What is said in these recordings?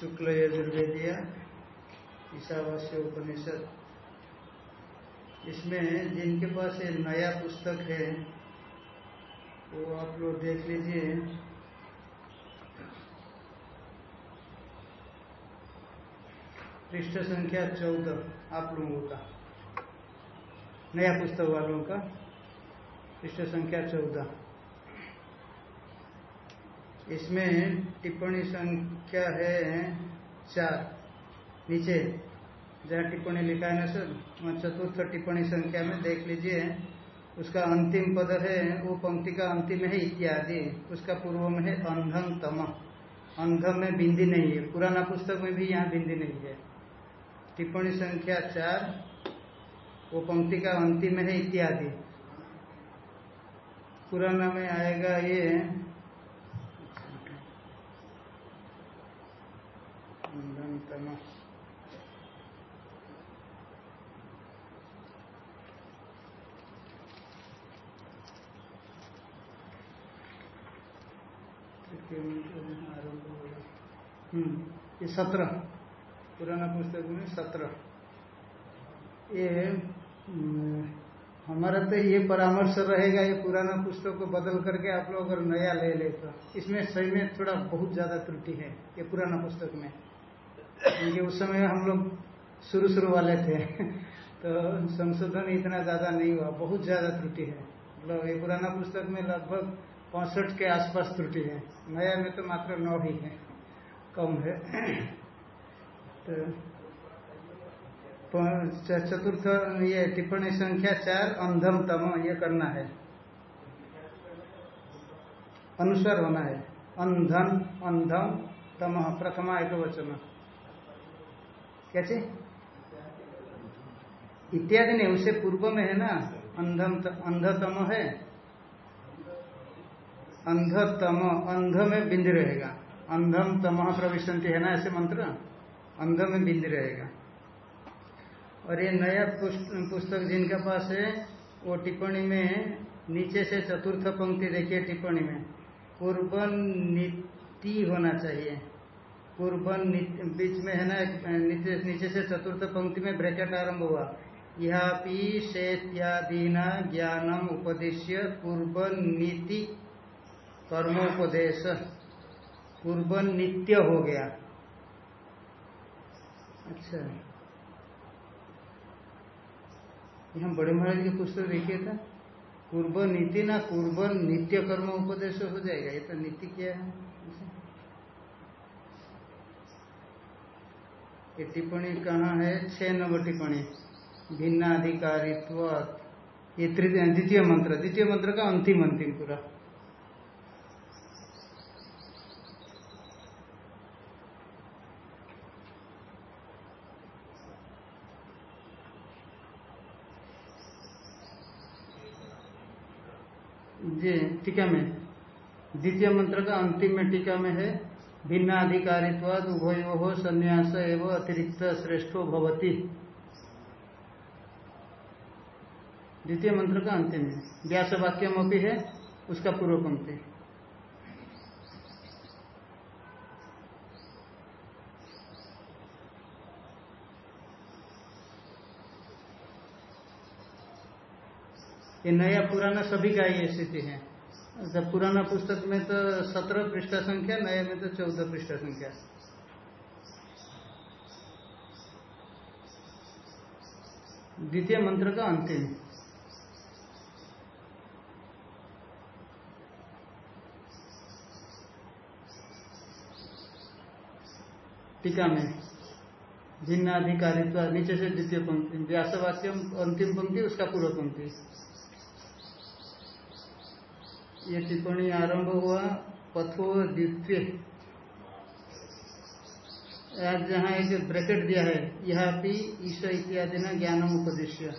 शुक्ल यजुर्वेदिया, ईशावास्य उपनिषद। इसमें जिनके पास ये नया पुस्तक है, वो आप लोग देख लीजिए। पृष्ठ संख्या चौदह, आप लोगों का। नया पुस्तक वालों का। पृष्ठ संख्या चौदह। इसमें टिप्पणी संख्या है चार। नीचे, जहाँ टिप्पणी लिखा है ना सर चतुर्थ टिप्पणी संख्या में देख लीजिए। उसका अंतिम पद है, वो पंक्ति का अंतिम है इत्यादि। उसका पूर्व में है अंधम तम। अंधम में बिंदी नहीं है, पुराना पुस्तक में भी यहाँ बिंदी नहीं है। टिप्पणी संख्या चार, वो पंक्ति का अंतिम है इत्यादि। पुराना में आएगा ये तम हम्म ये सत्रह। पुराना पुस्तक में सत्रह। ये हमारा तो ये परामर्श रहेगा ये पुराना पुस्तक को बदल करके आप लोग अगर नया ले ले तो। इसमें सही में थोड़ा बहुत ज़्यादा त्रुटि है ये पुराना पुस्तक में। क्योंकि उस समय हम लोग शुरू शुरू वाले थे। तो संशोधन इतना ज़्यादा नहीं हुआ, बहुत ज़्यादा त्रुटि है। मतलब ये पुराना पुस्तक में लगभग पैंसठ के आसपास त्रुटि है। नया में तो मात्र नौ ही है, कम है। तो चतुर्थ ये टिप्पणी संख्या चार, अंधम तम, ये करना है। अनुसार होना है। अंधन अंधम, तम, प्रथमा एक वचन क्या इत्यादि नहीं उससे पूर्व में है ना, अंधम अंधतम है। अंधतम, अंध में बिंद रहेगा। अंधम तम प्रविशंति है ना ऐसे मंत्र? अंध में बिंद रहेगा। और ये नया पुस्तक जिनके पास है, वो टिप्पणी में, नीचे से चतुर्थ पंक्ति देखिए टिप्पणी में। पूर्व नीति होना चाहिए। पूर्व बीच में है ना नीचे नीचे से चतुर्थ पंक्ति में ब्रैकेट आरंभ हुआ। यह ज्ञानम उपदेश्य पूर्व नीति कर्मोपदेश। पूर्व नित्य हो गया। अच्छा। यहाँ बड़े महाराज की पुस्तक देखिए था। पूर्व नीति ना पूर्व नित्य कर्म उपदेश हो जाएगा। ये तो नीति क्या है? ये टिप्पणी कहाँ है? छह नंबर टिप्पणी। भिन्नाधिकारित्व। ये द्वितीय मंत्र। द्वितीय मंत्र का अंतिम अंतिम पूरा। जी, टीका में। द्वितीय मंत्र का अंतिम में टीका में है। भिन्नाधिकारित्वाद उभयो संन्यास एवं अतिरिक्त श्रेष्ठो भवती। द्वितीय मंत्र का अंतिम है। व्यास वाक्यम अपनी है, उसका पूर्व पंक्ति। ये नया पुराना सभी का ये स्थिति है। अच्छा पुराना पुस्तक में तो सत्रह पृष्ठ संख्या, नए में तो चौदह पृष्ठ संख्या। द्वितीय मंत्र का अंतिम। टीका में भिन्न अधिकारित्व नीचे से द्वितीय पंक्ति व्यासवाक्य अंतिम पंक्ति, उसका पूर्व पंक्ति। ये टिप्पणी आरंभ हुआ, पथो द्वितीय। जहाँ एक ब्रैकेट दिया है, यह भी ईश्वर इत्यादि न ज्ञानम उपदेश्य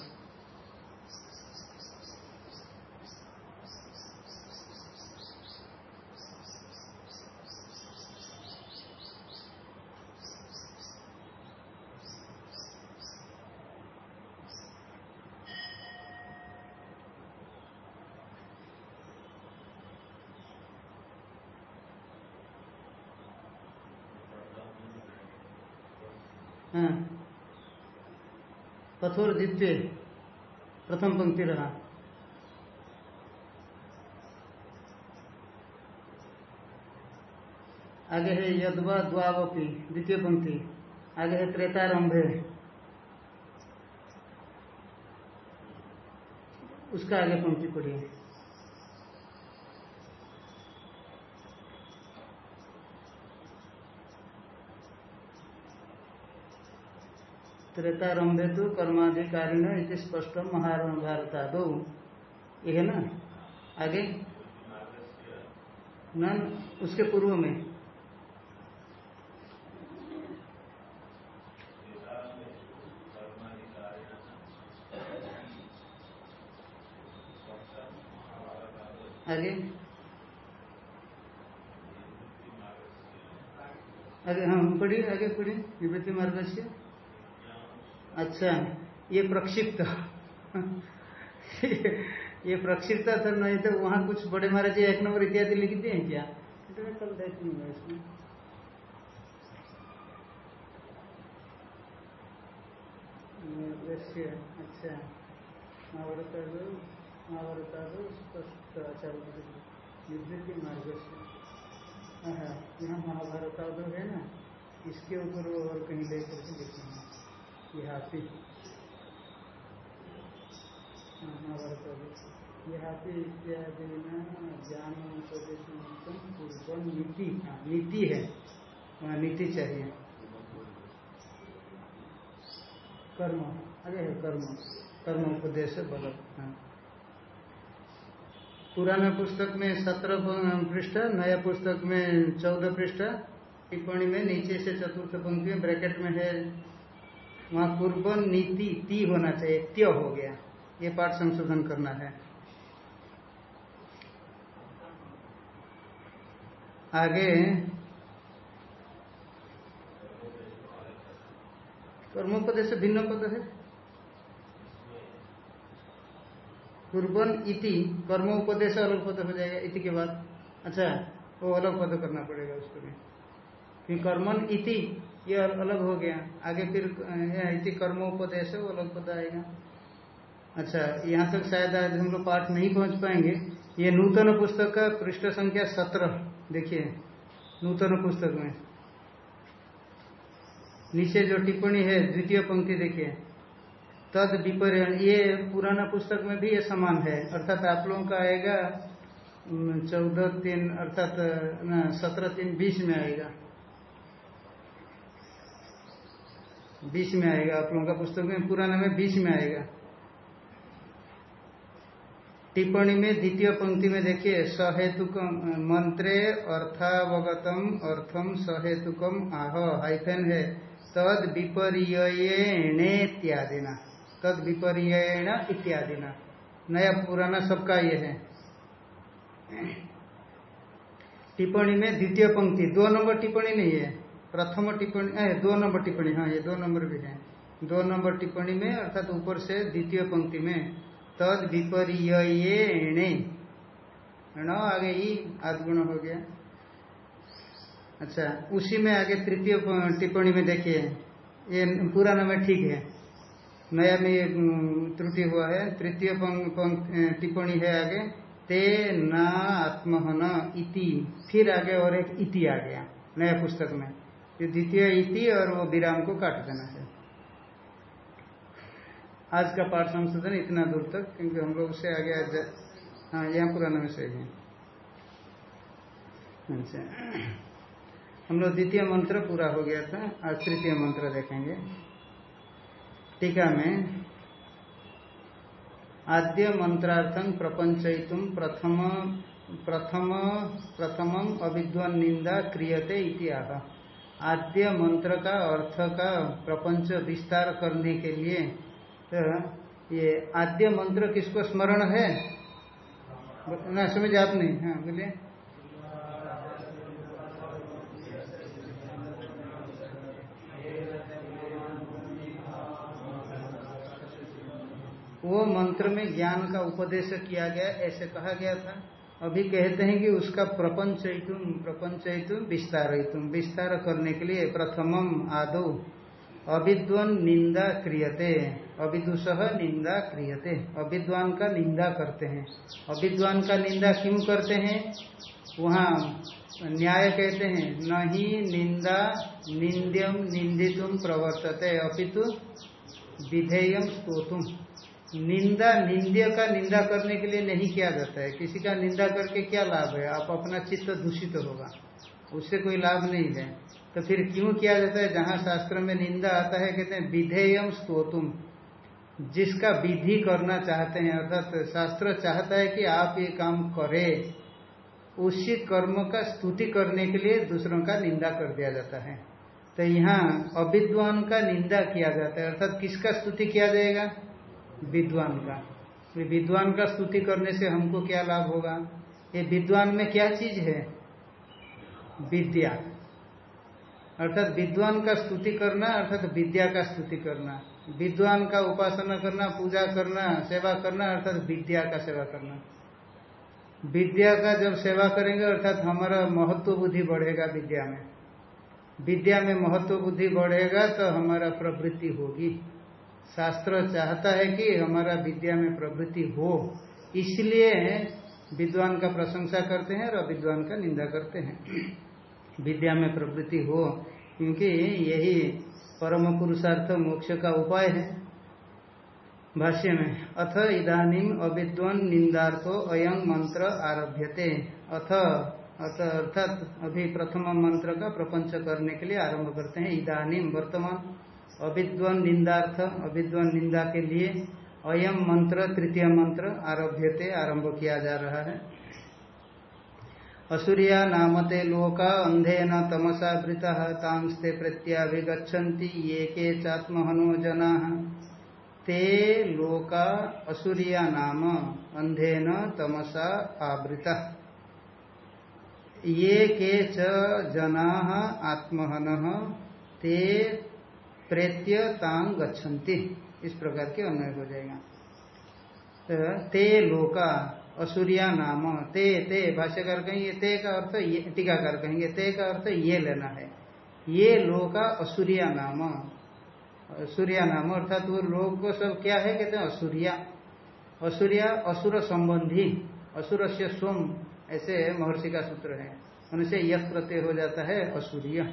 हाँ। कठोर द्वितीय, प्रथम पंक्ति रहा। आगे है यदवा द्वावपी, द्वितीय पंक्ति। आगे है त्रेतारंभे। उसका आगे पंक्ति पढ़िए। त्रेतारंभे तो कर्माधिकारी न स्पष्ट महाभारता दो ये है ना? आगे? न उसके पूर्व में। आगे? आगे हाँ पढ़िए, आगे पढ़िए। निवृत्ति मार्ग से अच्छा ये प्रक्षिप्त। ये प्रक्षिप्त था, नहीं तो वहाँ कुछ बड़े महाराज एक नंबर इत्यादि लिख दिए हैं क्या? कल देख लूँगा इसमें। अच्छा। महाभारत महाभारत स्पष्ट आचार्य मार्ग से यहाँ महाभारत है ना, इसके ऊपर और कहीं लेकर के देखेंगे। ज्ञान उपदेश नीति। हाँ नीति है। वहाँ नीति चाहिए। कर्म। अरे है कर्म। कर्म उपदेश बल। हाँ। पुराना पुस्तक में सत्रह पृष्ठ, नया पुस्तक में चौदह पृष्ठ। टिप्पणी में नीचे से चतुर्थ पंक्ति ब्रैकेट में है। वहाँ पूर्व नीति ती होना चाहिए, त्य हो गया। ये पाठ संशोधन करना है। आगे। कर्मोपदेश भिन्न पद है। पूर्वन इति कर्म उपदेश अलग पद हो जाएगा, इति के बाद। अच्छा वो अलग पद करना पड़ेगा उसको भी। कर्मन इति ये अलग हो गया। आगे फिर इति कर्म उपदेश वो अलग पद आएगा। अच्छा यहाँ तक शायद आज हम लोग पाठ नहीं पहुँच पाएँगे। ये नूतन पुस्तक का पृष्ठ संख्या सत्रह, देखिए, नूतन पुस्तक में। नीचे जो टिप्पणी है, द्वितीय पंक्ति देखिए। तद विपर्य ये पुराना पुस्तक में भी ये समान है। अर्थात आप लोगों का आएगा चौदह तीन, अर्थात सत्रह तीन, बीस में आएगा। बीस में आएगा, आप लोगों का पुस्तक में, पुराना में बीस में आएगा। टिप्पणी में, द्वितीय पंक्ति में देखिए सहेतुकम मंत्रे अर्थावगतम अर्थम सहेतुकम आह, हाइफेन है। तद विपर्यणेत्यादि ना तद विपर्यण न नया पुराना सबका ये है। टिप्पणी में द्वितीय पंक्ति, दो नंबर टिप्पणी नहीं है। प्रथम टिप्पणी दो नंबर टिप्पणी हाँ ये दो नंबर भी है। दो नंबर टिप्पणी में, अर्थात ऊपर से द्वितीय पंक्ति में, तद विपर्यणे आगे ही आदगुण हो गया। अच्छा उसी में आगे तृतीय टिप्पणी में देखिए, ये पुराना में ठीक है। नया में त्रुटि हुआ है। तृतीय टिप्पणी है आगे, ते ना आत्महन इति। फिर आगे और एक इति आ गया, नया पुस्तक में। ये द्वितीय इति और वो विराम को काट देना है। आज का पाठ संशोधन इतना दूर तक, क्योंकि हम लोग उससे आगे आज हाँ यहाँ पुराना विषय है। अच्छा। हम लोग द्वितीय मंत्र पूरा हो गया था, आज तृतीय मंत्र देखेंगे। टीका में, आद्य मंत्रार्थं प्रपंचयितुम प्रथम प्रथम प्रथम अविद्वान निंदा क्रियते इति इतिहा आद्य मंत्र का अर्थ का प्रपंच विस्तार करने के लिए तो ये आद्य मंत्र किसको स्मरण है? ना, समझ आप नहीं? हाँ बोलिए। वो मंत्र में ज्ञान का उपदेश किया गया, ऐसे कहा गया था। अभी कहते हैं कि उसका प्रपंचयितुम प्रपंचयितुम विस्तार विस्तार करने के लिए प्रथमम आदो। अविद्वान निंदा क्रियते। अविदुष निंदा क्रियते। अविद्वान का निंदा करते हैं। अविद्वान का निंदा क्यों करते हैं? वहाँ न्याय कहते हैं, नहीं निंदा निंद्यम निंदितुम प्रवर्तते, अपितु विधेयम स्तोतुम निंदा निंद्य का निंदा करने के लिए नहीं किया जाता है। किसी का निंदा करके क्या लाभ है? आप अपना चित्त दूषित तो होगा। उससे कोई लाभ नहीं है। तो फिर क्यों किया जाता है? जहाँ शास्त्र में निंदा आता है, कहते हैं विधेयम स्तोतुम जिसका विधि करना चाहते हैं, अर्थात शास्त्र चाहता है कि आप ये काम करें, उसी कर्म का स्तुति करने के लिए दूसरों का निंदा कर दिया जाता है। तो यहाँ अविद्वान का निंदा किया जाता है। अर्थात किसका स्तुति किया जाएगा? विद्वान का। विद्वान का स्तुति करने से हमको क्या लाभ होगा? ये विद्वान में क्या चीज़ है? विद्या। अर्थात विद्वान का स्तुति करना, अर्थात विद्या का स्तुति करना। विद्वान का उपासना करना, पूजा करना, सेवा करना, अर्थात विद्या का सेवा करना। विद्या का जब सेवा करेंगे, अर्थात हमारा महत्व बुद्धि बढ़ेगा विद्या में। विद्या में महत्व बुद्धि बढ़ेगा तो हमारा प्रवृत्ति होगी। शास्त्र चाहता है कि हमारा विद्या में प्रवृत्ति हो। इसलिए विद्वान का प्रशंसा करते हैं और अविद्वान का निंदा करते हैं। विद्या में प्रवृत्ति हो, क्योंकि यही परम पुरुषार्थ मोक्ष का उपाय है। भाष्य में, अथ इदानीम अविद्वान निंदार्थो अयं मंत्र आरभ्यते। अथ अथ अर्थात अभी प्रथम मंत्र का प्रपंच करने के लिए आरंभ करते हैं। इदानीम वर्तमान अविद्वान निंदार्थ अविद्वान निंदा के लिए अयम मंत्र, तृतीय मंत्र आरभ्यते, आरंभ किया जा रहा है। असुरिया नामते लोका अंधेन तमसा वृता, तांस्ते प्रत्याभिगछन्ति ये के चात्महनो जना। ते लोका असुरिया नाम, अंधेन तमसा आवृता। ये के च जना आत्महन, ते प्रेत्य तांग गच्छन्ति। इस प्रकार के अन्वय हो जाएगा। तो ते लोका, असुरिया नाम, ते ते, भाष्यकार कहेंगे, ते का अर्थ ये, टीकाकार कहेंगे, ते का अर्थ ये लेना है। ये लोका असुरिया नाम सूर्या नाम अर्थात वो लोग को सब क्या है? कहते हैं असुरिया। असुरिया, असुर संबंधी असुर से स्वम ऐसे महर्षि का सूत्र है। उनसे यह प्रत्यय हो जाता है असुरिया।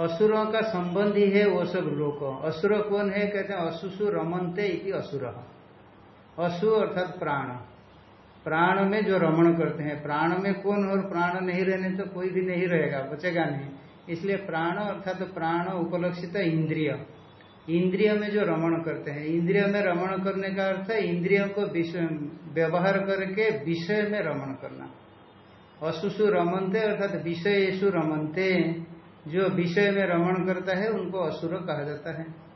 असुरों का संबंधी है वो सब लोक। असुर कौन है? कहते हैं, असुसु रमनते इति असुर। असु अर्थात प्राण। प्राण में जो रमण करते हैं, प्राण में कौन और प्राण नहीं रहने तो कोई भी नहीं रहेगा, बचेगा नहीं। इसलिए प्राण अर्थात प्राण उपलक्षित इंद्रिय। इंद्रिय में जो रमण करते हैं, इंद्रिय में रमण करने का अर्थ है इंद्रियों को व्यवहार करके विषय में रमण करना। असुसु रमनते अर्थात विषयसु रमनते। जो विषय में रमण करता है, उनको असुर कहा जाता है।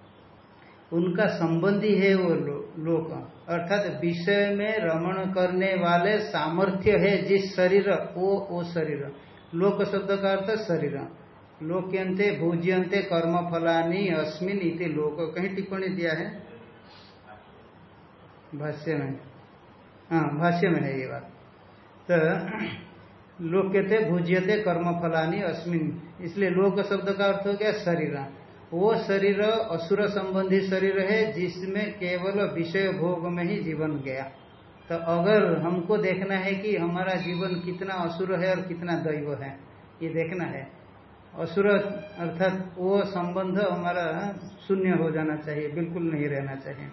उनका संबंधी है वो लोक। अर्थात विषय में रमण करने वाले सामर्थ्य है जिस शरीर, वो वो शरीर। लोक शब्द का अर्थ शरीर। लोक्यंते भोज्यंते कर्म फलानी अस्मिन इति लोक। कहीं टिप्पणी दिया है? भाष्य में। हाँ भाष्य में है ये बात। तो लोक्यते भुज्यते कर्म फलानी अस्मिन। इसलिए लोक शब्द का अर्थ हो गया शरीर। वो शरीर असुर संबंधी शरीर है, जिसमें केवल विषय भोग में ही जीवन गया। तो अगर हमको देखना है कि हमारा जीवन कितना असुर है और कितना दैव है, ये देखना है। असुर अर्थात वो संबंध हमारा शून्य हो जाना चाहिए, बिल्कुल नहीं रहना चाहिए।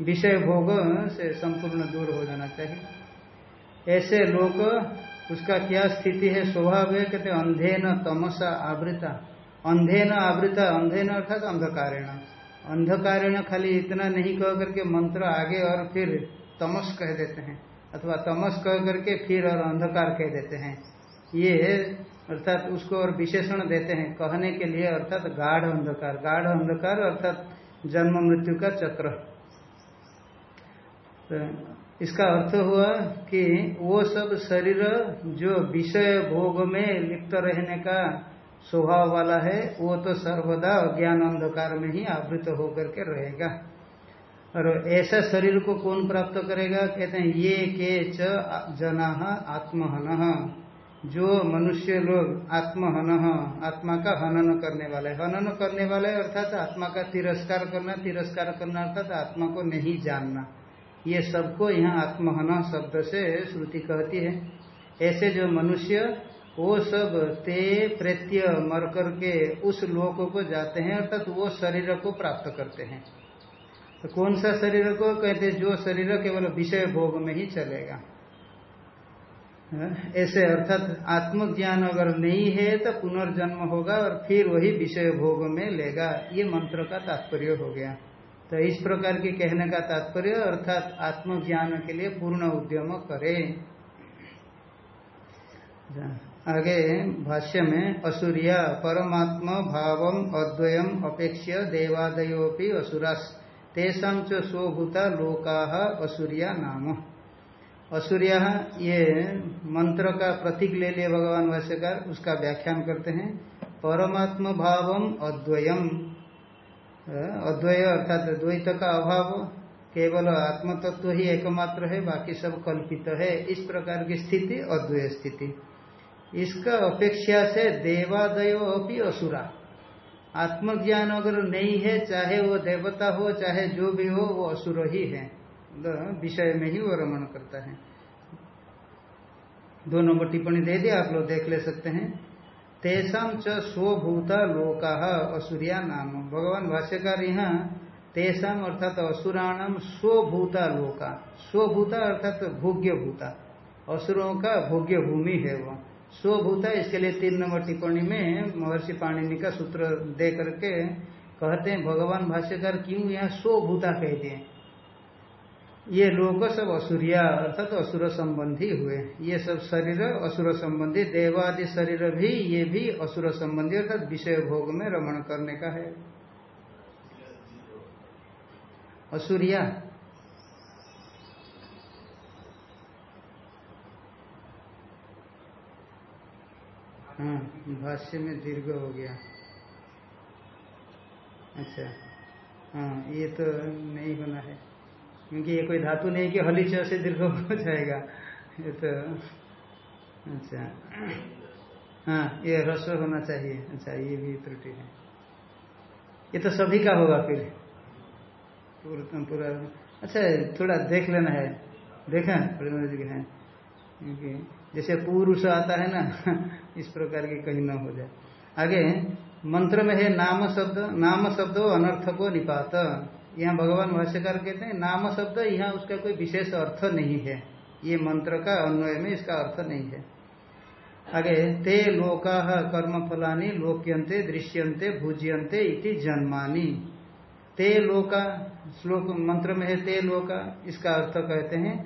विषय भोग से संपूर्ण दूर हो जाना चाहिए। ऐसे लोग उसका क्या स्थिति है? स्वभाव है, कहते अंधे न तमसा आवृता। अंधे न आवृता अंधे न अर्थात अंधकारेण। अंधकारेण खाली इतना नहीं कह करके मंत्र आगे और फिर तमस कह देते हैं, अथवा तमस कह करके फिर और अंधकार कह देते हैं। ये अर्थात उसको और विशेषण देते हैं कहने के लिए, अर्थात गाढ़ अंधकार। गाढ़ अंधकार अर्थात जन्म मृत्यु का चक्र। तो इसका अर्थ हुआ कि वो सब शरीर जो विषय भोग में लिप्त रहने का स्वभाव वाला है, वो तो सर्वदा अज्ञान अंधकार में ही आवृत होकर के रहेगा। और ऐसा शरीर को कौन प्राप्त करेगा? कहते हैं, ये के च जना आत्महन। जो मनुष्य लोग आत्महन, आत्मा का हनन करने वाले, हनन करने वाले अर्थात आत्मा का तिरस्कार करना तिरस्कार करना अर्थात आत्मा को नहीं जानना। ये सबको यहाँ आत्महन शब्द से श्रुति कहती है। ऐसे जो मनुष्य, वो सब ते प्रत्यय मर करके उस लोक को जाते हैं अर्थात वो शरीर को प्राप्त करते हैं। तो कौन सा शरीर को? कहते जो शरीर केवल विषय भोग में ही चलेगा। ऐसे अर्थात आत्मज्ञान अगर नहीं है तो पुनर्जन्म होगा और फिर वही विषय भोग में लेगा। ये मंत्र का तात्पर्य हो गया। तो इस प्रकार के कहने का तात्पर्य अर्थात आत्मज्ञान के लिए पूर्ण उद्यम करे। आगे भाष्य में, असुरिया, परमात्मा भाव अद्वयम अपेक्ष्य देवादयोपि असुरास। तेषा च स्वभूता लोका असुरिया नाम। असुरिया, ये मंत्र का प्रतीक ले लिए भगवान भाष्यकार, उसका व्याख्यान करते हैं। परमात्म भावम अद्वयम अद्वय अर्थात द्वैत का अभाव, केवल आत्म तत्व ही एकमात्र है, बाकी सब कल्पित है। इस प्रकार की स्थिति, अद्वय स्थिति। इसका अपेक्षा से देवादयो अपनी असुरा। आत्मज्ञान अगर नहीं है, चाहे वो देवता हो, चाहे जो भी हो, वो असुर ही है। विषय में ही वो रमण करता है। दो नंबर टिप्पणी दे दिया आप लोग देख ले सकते हैं। तेषाम च स्वभूता लोका असुरिया नाम। भगवान भाष्यकार यहाँ तेषाम अर्थात असुराणाम स्वभूता लोका। स्वभूता अर्थात भोग्य भूता असुरों का भोग्य भूमि है वो। स्वभूता इसके लिए तीन नंबर टिप्पणी में महर्षि पाणिनि का सूत्र दे करके कहते हैं, भगवान भाष्यकार क्यों यहाँ स्वभूता कहते हैं ये लोग सब असुरिया, अर्थात तो असुर संबंधी हुए। ये सब शरीर, असुर संबंधी, देवादि शरीर भी, ये भी असुर संबंधी, अर्थात विषय भोग में रमण करने का है। असुरिया। हाँ भाष्य में दीर्घ हो गया। अच्छा हाँ ये तो नहीं होना है। क्योंकि ये कोई धातु नहीं कि हली से दीर्घ हो जाएगा। ये तो अच्छा। हाँ ये रस्व होना चाहिए। अच्छा ये भी त्रुटि है। ये तो सभी का होगा फिर। पूरा पूरा। अच्छा थोड़ा देख लेना है। देखा जी के हैं। क्योंकि जैसे पुरुष आता है ना, इस प्रकार की कहीं ना हो जाए। आगे, मंत्र में है, नाम शब्द नाम शब्द अनर्थ को निपात। यहाँ भगवान भाष्यकार कहते हैं, नाम शब्द यहाँ उसका कोई विशेष अर्थ नहीं है। ये मंत्र का अन्वय में इसका अर्थ नहीं है। आगे, ते लोका कर्म फलानी लोक्यंते दृश्यंते भूज्यंते इति जन्मानी। ते लोका, श्लोक मंत्र में है ते लोका, इसका अर्थ कहते हैं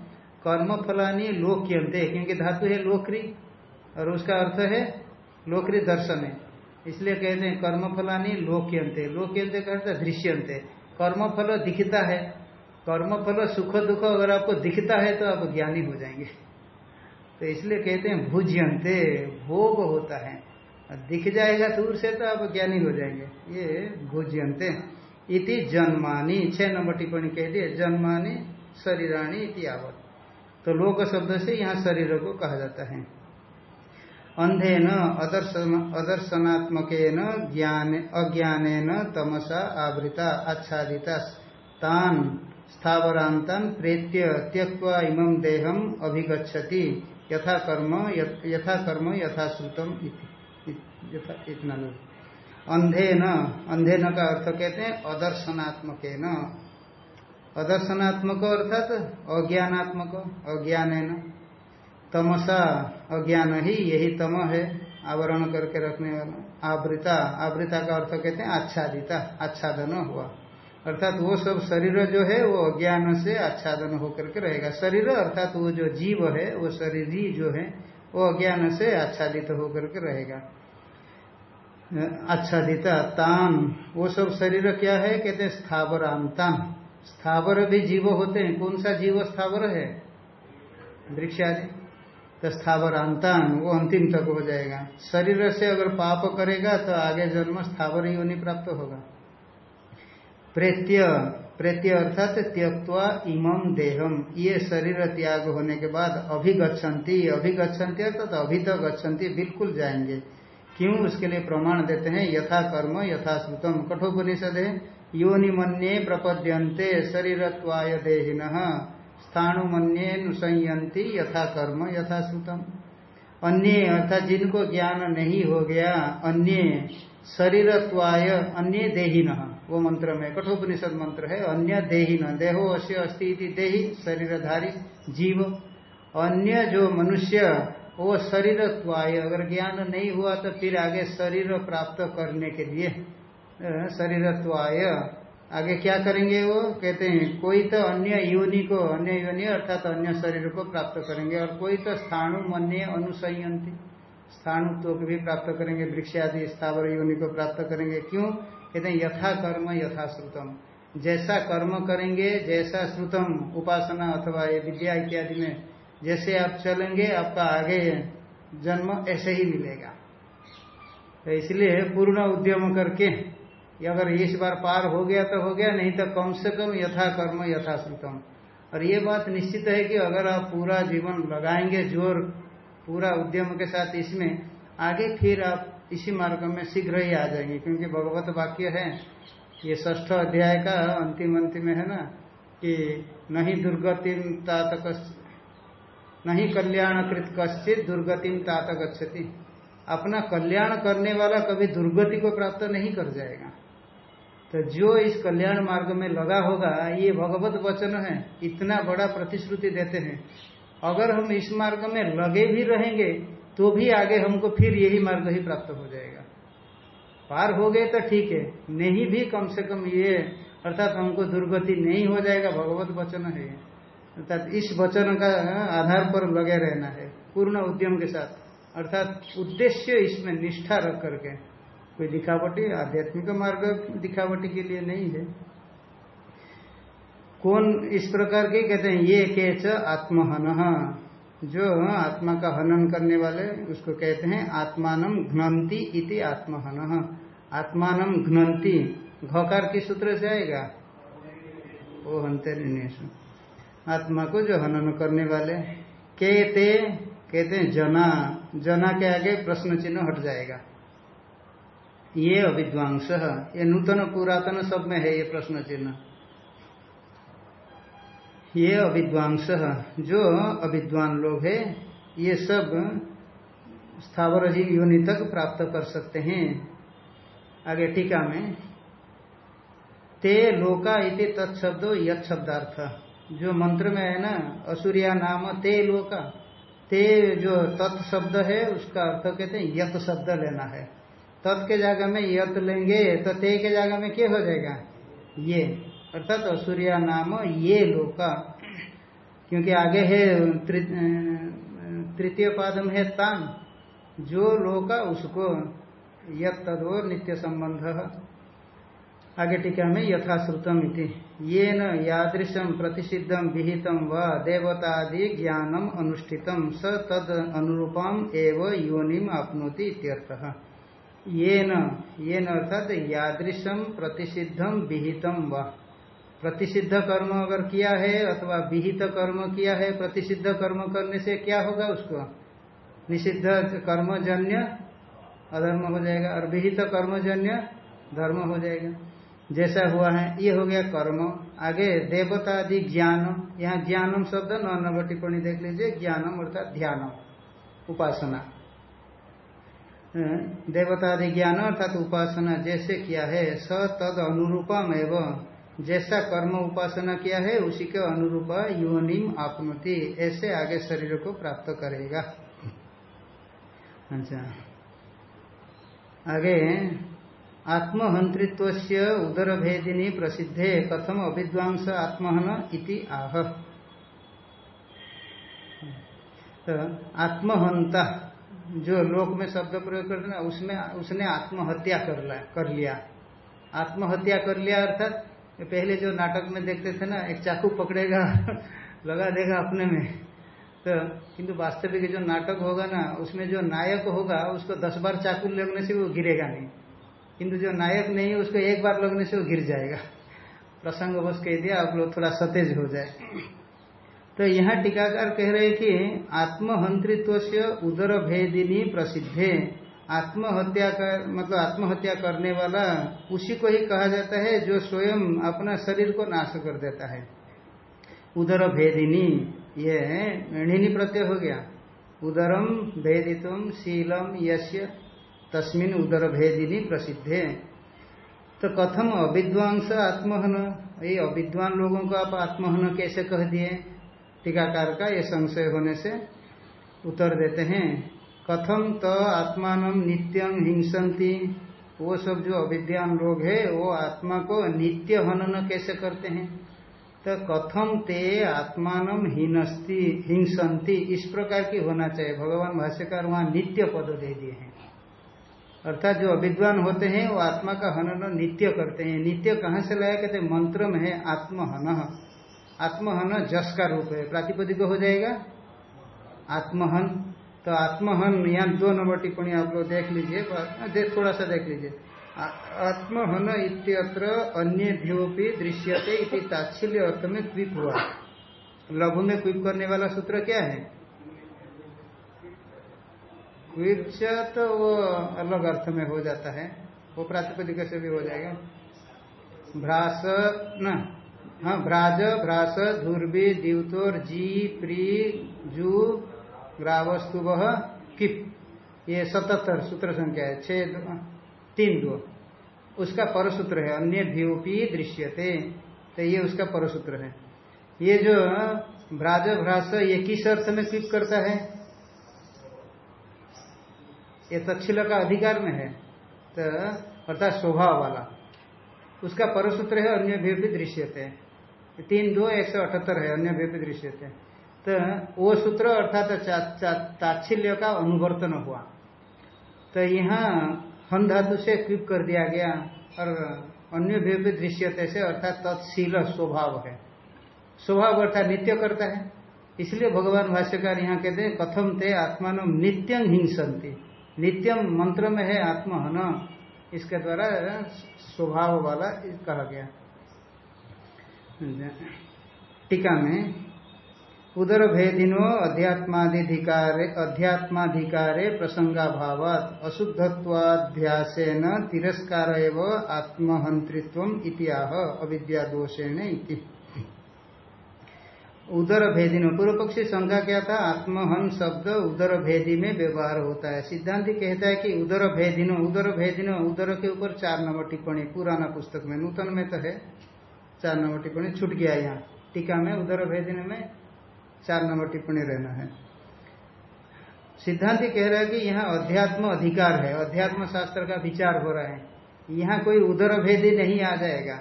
कर्म फलानी लोक्यंते क्योंकि धातु है लोकरी, और उसका अर्थ है लोकरी दर्शन है। इसलिए कहते हैं कर्म फलानी लोक्यंते लोक्यंते कहते दृश्यंते कर्म फल दिखता है कर्म फल सुख दुख अगर आपको दिखता है तो आप ज्ञानी हो जाएँगे। तो इसलिए कहते हैं भुजयंते भोग होता है। दिख जाएगा दूर से तो आप ज्ञानी हो जाएँगे। ये भुजयंते इति जन्मानी, छह नंबर टिप्पणी कह दिए जन्मानी शरीरानी इति आवत तो लोक शब्द से यहाँ शरीर को कहा जाता है। अंधेन अदर्शनात्मक ज्ञान अज्ञान तमसा आवृता आच्छादिता तान स्थावरांतन प्रेत्य त्यक्वा इमं देहम अभिगछति यथा कर्म यथा कर्म इतना अंधे न। अंधे न का अर्थ कहते हैं अदर्शनात्मक अदर्शनात्मक अर्थात अज्ञानात्मक अज्ञान तमसा अज्ञान ही यही तम है, आवरण करके रखने वाला। आवृता आवृता का अर्थ कहते हैं आच्छादिता, आच्छादन हुआ। अर्थात वो सब शरीर जो है, वो अज्ञान से आच्छादन होकर के रहेगा। शरीर अर्थात वो जो जीव है, वो शरीर जो है, वो अज्ञान से आच्छादित होकर के रहेगा। आच्छादिता, तान, वो सब शरीर क्या है, कहते हैं स्थावरांतान स्थावर भी जीव होते हैं। कौन सा जीव स्थावर है? वृक्ष आदि। तो स्थावर अंतान वो अंतिम तक हो जाएगा। शरीर से अगर पाप करेगा तो आगे जन्म स्थावर योनि प्राप्त होगा। प्रेत्य, प्रत्य अर्थात त्यक्वा इमम देहम ये शरीर त्याग होने के बाद अभिगछन्ति अभिगछन्ति अर्थात तो अभी तक गच्छन्ति, बिल्कुल जाएँगे। क्यों? उसके लिए प्रमाण देते हैं, यथा कर्म, यथा श्रुतम। कठोपनिषद है योनि मन्ये प्रपद्यन्ते शरीरत्वाय देहिन। स्थाणुमन्ये यथा कर्म यथा श्रुतम अन्य अर्थात जिनको ज्ञान नहीं हो गया, अन्य शरीरत्वाय अन्य देहिन। वो मंत्र में, कठोपनिषद मंत्र है, अन्य देहिन, देहो अश्य अस्ति देही, शरीरधारी, जीव। अन्य जो मनुष्य, वो शरीरत्वाय, अगर ज्ञान नहीं हुआ तो फिर आगे शरीर प्राप्त करने के लिए शरीरत्वाय आगे क्या करेंगे वो? कहते हैं, कोई तो अन्य योनि को, अन्य योनि अर्थात अन्य शरीर को प्राप्त करेंगे और कोई तो स्थाणु, मन्य अनुसयंती स्थाणुत्व को भी प्राप्त करेंगे वृक्ष आदि स्थावर योनि को प्राप्त करेंगे। क्यों? कहते हैं, यथा कर्म, यथा श्रुतम। जैसा कर्म करेंगे, जैसा श्रुतम, उपासना अथवा ये विद्या इत्यादि में, जैसे आप चलेंगे, आपका आगे जन्म ऐसे ही मिलेगा। तो इसलिए पूर्ण उद्यम करके अगर इस बार पार हो गया तो हो गया, नहीं तो कम से कम यथा कर्म यथा श्रुतम और ये बात निश्चित है कि अगर आप पूरा जीवन लगाएँगे ज़ोर, पूरा उद्यम के साथ इसमें, आगे फिर आप इसी मार्ग में शीघ्र ही आ जाएँगे, क्योंकि भगवत वाक्य है, ये ष्ठ अध्याय का अंतिम अंतिम है ना, कि नहीं दुर्गति तक नहीं कल्याण कृत कश्चित दुर्गतिम तात गच्छति। अपना कल्याण करने वाला कभी दुर्गति को प्राप्त नहीं कर जाएगा। तो जो इस कल्याण मार्ग में लगा होगा, ये भगवत वचन है, इतना बड़ा प्रतिश्रुति देते हैं। अगर हम इस मार्ग में लगे भी रहेंगे तो भी आगे हमको फिर यही मार्ग ही प्राप्त हो जाएगा। पार हो गए तो ठीक है, नहीं भी कम से कम ये, अर्थात हमको दुर्गति नहीं हो जाएगा, भगवत वचन है अर्थात इस वचन का आधार पर लगे रहना है, पूर्ण उद्यम के साथ। अर्थात उद्देश्य इसमें निष्ठा रख करके। कोई दिखावटी, आध्यात्मिक मार्ग दिखावटी के लिए नहीं है। कौन इस प्रकार के कहते हैं, ये केच आत्महन, जो आत्मा का हनन करने वाले, उसको कहते हैं आत्मान घ्नंती इति आत्महन। आत्मान घ्नंती घकार की सूत्र से आएगा? वो हनते आत्मा को जो हनन करने वाले के ते कहते हैं जना। जना के आगे प्रश्न चिन्ह हट जाएगा। ये अविद्वांस। ये नूतन, पुरातन सब में है ये प्रश्न चिन्ह। ये अविद्वांस, जो अविद्वान लोग है, ये सब स्थावर जीव योनि तक प्राप्त कर सकते हैं। आगे टीका में, ते लोका इति तत्शब्दो यथ शब्दार्थ जो मंत्र में है ना, असुरिया नाम ते लोका। ते जो तत्शब्द है, उसका अर्थ कहते हैं यत शब्द लेना है। तत् के जगह में यत लेंगे तो ते के जगह में क्या हो जाएगा? ये। अर्थात असुरिया नाम ये लोका। क्योंकि आगे है तृतीय पाद में है तान जो लोका उसको यद तदो नित्य संबंध। आगे टीका में यथाश्रुतम इति। ये न यादृशम प्रतिषिद्धम विहितम व देवतादि ज्ञानम अनुष्ठितम स तद अनुरूपम एव योनिम आपनोति इत्यर्थः। ये न ये न अर्थात यादृशम प्रतिषिद्धम विहितम व। प्रतिषिद्ध कर्म अगर किया है अथवा विहित कर्म किया है, प्रतिषिद्ध कर्म करने से क्या होगा उसको? निषिद्ध कर्मजन्य, अधर्म हो जाएगा, और विहित कर्मजन्य, धर्म हो जाएगा। जैसा हुआ है, ये हो गया कर्म। आगे देवता आदि ज्ञान, यहाँ ज्ञानम शब्द नौ नंबर टिप्पणी देख लीजिए, ज्ञानम अर्थात ध्यान उपासना। देवता आदि ज्ञान अर्थात उपासना जैसे किया है, स तद अनुरूपम एवं जैसा कर्म उपासना किया है, उसी के अनुरूप योनिम आपनति, ऐसे आगे शरीर को प्राप्त करेगा। अच्छा। आगे आत्महंत्रित्व उदर भेदिनी प्रसिद्धे, कथम अभिद्वांस आत्महन इति आह। तो आत्महंता जो लोक में शब्द प्रयोग करते ना, उसमें, उसने आत्महत्या कर ला, कर लिया। आत्महत्या कर लिया अर्थात पहले जो नाटक में देखते थे ना, एक चाकू पकड़ेगा, लगा देगा अपने में। तो किंतु वास्तविक जो नाटक होगा ना, उसमें जो नायक होगा, उसको दस बार चाकू लगने से वो गिरेगा नहीं। किंतु जो नायक नहीं, उसको एक बार लगने से वो गिर जाएगा। प्रसंग बस कह दिया आप लोग थोड़ा सतेज हो जाए। तो यहाँ टीकाकार कह रहे कि आत्महंत्रित्व से उदर भेदिनी प्रसिद्धे। आत्महत्या कर मतलब आत्महत्या करने वाला, उसी को ही कहा जाता है जो स्वयं अपना शरीर को नाश कर देता है। उदर भेदिनी ये ऋणिनी प्रत्यय हो गया। उदरम भेदितुम शीलम यश्य तस्मिन उदर भेदिनी प्रसिद्धे। तो कथम अविद्वांस आत्महन, ये अविद्वान लोगों को आप आत्महन कैसे कह दिए? टीकाकार का ये संशय होने से उत्तर देते हैं कथम तो आत्मान नित्यम हिंसंती वो सब जो अविद्वान लोग है, वो आत्मा को नित्य हनन कैसे करते हैं? तो कथम ते आत्मान हिनस्ती हिंसंती इस प्रकार की होना चाहिए। भगवान भाष्यकार वहाँ नित्य पद दे दिए हैं। अर्थात जो अविद्वान होते हैं, वो आत्मा का हनन नित्य करते हैं। नित्य कहाँ से लाया? कहते मंत्र में है आत्महन। आत्महन जस का रूप है। प्रातिपदिक हो जाएगा। आत्महन। तो आत्महन यहाँ दो नंबर टिप्पणी आप लोग देख लीजिए। थोड़ा सा देख लीजिए। आत्महन इत्यत्र अन्यभ्योपि दृश्यते इति ताच्छल्य अर्थ में क्विप हुआ। लघु में क्विप करने वाला सूत्र क्या है? क्विप तो वो अलग अर्थ में हो जाता है। वो प्रातिपदिक से भी हो जाएगा। भ्रास न। हाँ भ्राज भ्रास धुर्वी, द्यूतोर, जी, प्री, जू, ग्रावस्तुव, किप। ये सतहत्तर सूत्र संख्या है छह तीन दो। उसका परसूत्र है, अन्य भ्योपी दृश्यते। तो ये उसका परसूत्र है। ये जो भ्राज भ्रास ये किस अर्थ में क्विप करता है? ये तक्षिल का अधिकार में है तो अर्थात स्वभाव वाला। उसका परसूत्र है, अन्य भ्योपी दृश्यते। तीन दो एक सौ अठहत्तर है, अन्य व्यपी दृश्य थे। तो वो सूत्र अर्थात ताच्छिल्य का अनुवर्तन हुआ। तो यहाँ हन धातु से क्विप कर दिया गया और अन्य भी दृश्यते से अर्थात तत्शील स्वभाव है। स्वभाव अर्थात नित्य करता है। इसलिए भगवान भाष्यकार यहाँ कहते हैं, कथम ते आत्मान नित्यम हिंसंती नित्यम मंत्र में है आत्महन। इसके द्वारा स्वभाव वाला कहा गया। टीका में उदर भेदिनो अध्यात्माधिकारे अध्यात्माधिकारे प्रसंगाभाव अशुद्धत्वाध्यासेन तिरस्कार एवं आत्महंत्रित्व इतिहाह अविद्या दोषेण उदर भेदिनो पूर्व पक्षी संज्ञा क्या था? आत्महन शब्द उदर भेदी में व्यवहार होता है। सिद्धांति कहता है कि उदर भेदिनो उदर भेदिनो उदर के ऊपर चार नंबर टिप्पणी, पुराना पुस्तक में, नूतन में तो है। चार नंबर टिप्पणी छूट गया यहाँ। टीका में उदर भेदिन में चार नंबर टिप्पणी रहना है। सिद्धांत कह रहा है कि यहाँ अध्यात्म अधिकार है। अध्यात्म शास्त्र का विचार हो रहा है। यहाँ कोई उदर भेदी नहीं आ जाएगा।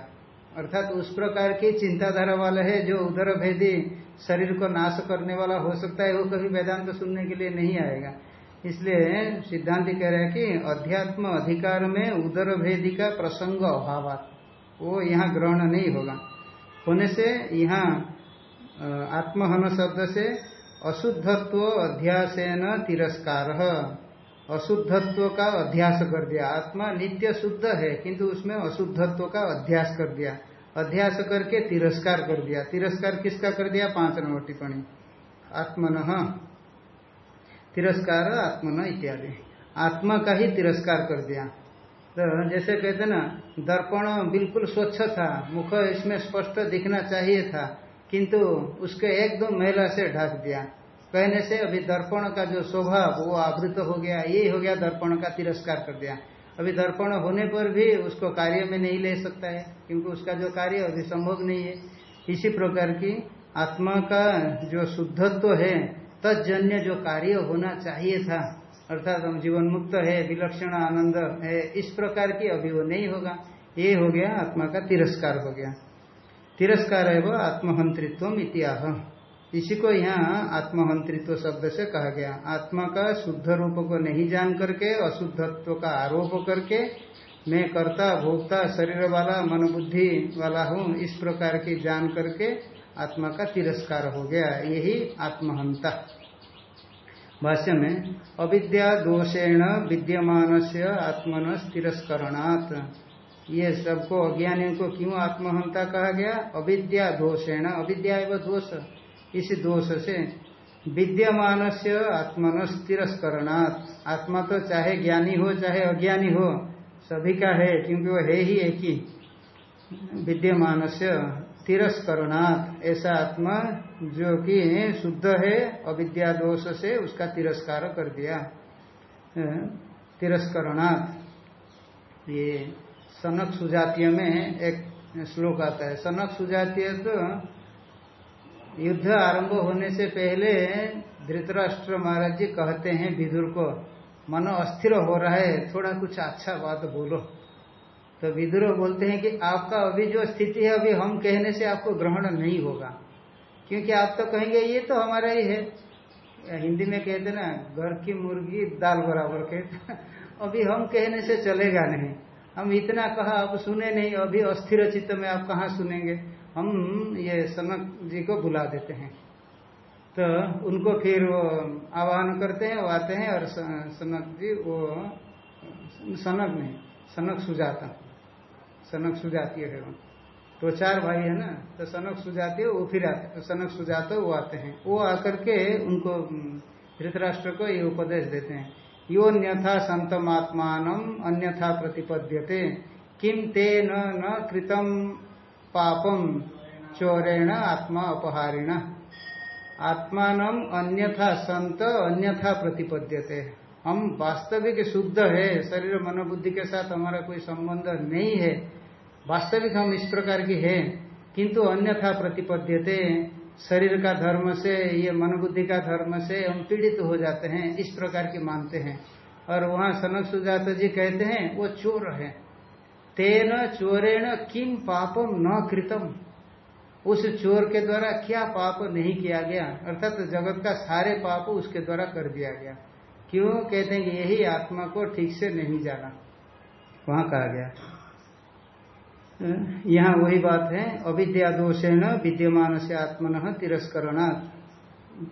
अर्थात उस प्रकार की चिंताधारा वाला है, जो उदर भेदी शरीर को नाश करने वाला हो सकता है, वो कभी वेदांत तो सुनने के लिए नहीं आएगा। इसलिए सिद्धांत कह रहे हैं कि अध्यात्म अधिकार में उदर भेदी का प्रसंग अभाव वो यहाँ ग्रहण नहीं होगा। होने से यहाँ आत्महन शब्द से अशुद्धत्व अध्यास न तिरस्कार। अशुद्धत्व का अध्यास कर दिया। आत्मा नित्य शुद्ध है, किंतु उसमें अशुद्धत्व का अध्यास कर दिया। अध्यास करके तिरस्कार कर दिया। तिरस्कार किसका कर दिया? पाँच नंबर टिप्पणी। आत्मन। तिरस्कार, आत्मन इत्यादि। आत्मा का ही तिरस्कार कर दिया। तो जैसे कहते ना, दर्पण बिल्कुल स्वच्छ था, मुख इसमें स्पष्ट दिखना चाहिए था, किंतु उसके एकदम महिला से ढक दिया। कहने से अभी दर्पण का जो स्वभाव, वो आवृत हो गया यही हो गया दर्पण का तिरस्कार कर दिया। अभी दर्पण होने पर भी उसको कार्य में नहीं ले सकता है, क्योंकि उसका जो कार्य अभी संभव नहीं है। इसी प्रकार की आत्मा का जो शुद्धत्व है, तजन्य जो कार्य होना चाहिए था अर्थात हम जीवन मुक्त है, विलक्षण आनंद है, इस प्रकार की अभी वो नहीं होगा। ये हो गया आत्मा का तिरस्कार हो गया। तिरस्कार एवं आत्महंत्रित्व इतिहाह इसी को यहाँ आत्महंत्रित्व शब्द से कहा गया। आत्मा का शुद्ध रूप को नहीं जान करके, अशुद्धत्व का आरोप करके, मैं कर्ता, भोक्ता, शरीर वाला मन बुद्धि वाला हूँ, इस प्रकार की जान करके आत्मा का तिरस्कार हो गया। यही आत्महंता। भाष्य में अविद्या दोषेण विद्यमान से आत्मन तिरस्करणात्। ये सबको अज्ञानियों को क्यों आत्महंता कहा गया? अविद्या दोषेण। अविद्या एवं दोष। इस दोष से विद्यमान से आत्मन तिरस्करणात्। आत्मा तो चाहे ज्ञानी हो, चाहे अज्ञानी हो, सभी का है, क्योंकि वो है ही एक ही। विद्यमान से तिरस्करणात्। ऐसा आत्मा जो कि शुद्ध है, अविद्या दोष से उसका तिरस्कार कर दिया। तिरस्करणात्। ये सनक सुजातीय में एक श्लोक आता है। सनक सुजातीय तो युद्ध आरंभ होने से पहले धृतराष्ट्र महाराज जी कहते हैं विदुर को, मन अस्थिर हो रहा है, थोड़ा कुछ अच्छा बात बोलो। तो विदुर बोलते हैं कि आपका अभी जो स्थिति है, अभी हम कहने से आपको ग्रहण नहीं होगा। क्योंकि आप तो कहेंगे, ये तो हमारा ही है। हिंदी में कहते ना, घर की मुर्गी दाल बराबर कहते अभी हम कहने से चलेगा नहीं। हम इतना कहा, आप सुने नहीं, अभी अस्थिर चित्त में आप कहाँ सुनेंगे? हम ये सनक जी को बुला देते हैं। तो उनको फिर वो आह्वान करते हैं आते हैं और सनक जी, वो सनक नहीं, सनक सुजाता। सनक सुजातीय है वो तो चार भाई है ना तो सनक सुजातीय वो फिर आते सनक सुजाता वो आते हैं। वो आकर के उनको धृतराष्ट्र को ये उपदेश देते हैं। यो अन्यथा संतमात्मान अन्यथा प्रतिपद्यते। किम ते न कृतम पापम, चोरेण आत्मा अपहारिण। आत्मान अन्यथा संत, अन्यथा प्रतिपद्यते। हम वास्तविक शुद्ध है, शरीर मनोबुद्धि के साथ हमारा कोई संबंध नहीं है। वास्तविक हम इस प्रकार की है, किंतु अन्यथा प्रतिपद्यते, शरीर का धर्म से, ये मनोबुद्धि का धर्म से हम पीड़ित हो जाते हैं, इस प्रकार की मानते हैं। और वहाँ सनक सुजात जी कहते हैं, वो चोर है। तेन चोरेण किम पापम न कृतम। उस चोर के द्वारा क्या पाप नहीं किया गया? अर्थात तो जगत का सारे पाप उसके द्वारा कर दिया गया। क्यों? कहते हैं कि यही आत्मा को ठीक से नहीं जाना। वहाँ कहा गया यहाँ वही बात है अविद्या दोषेण विद्यमान से आत्मन तिरस्करणा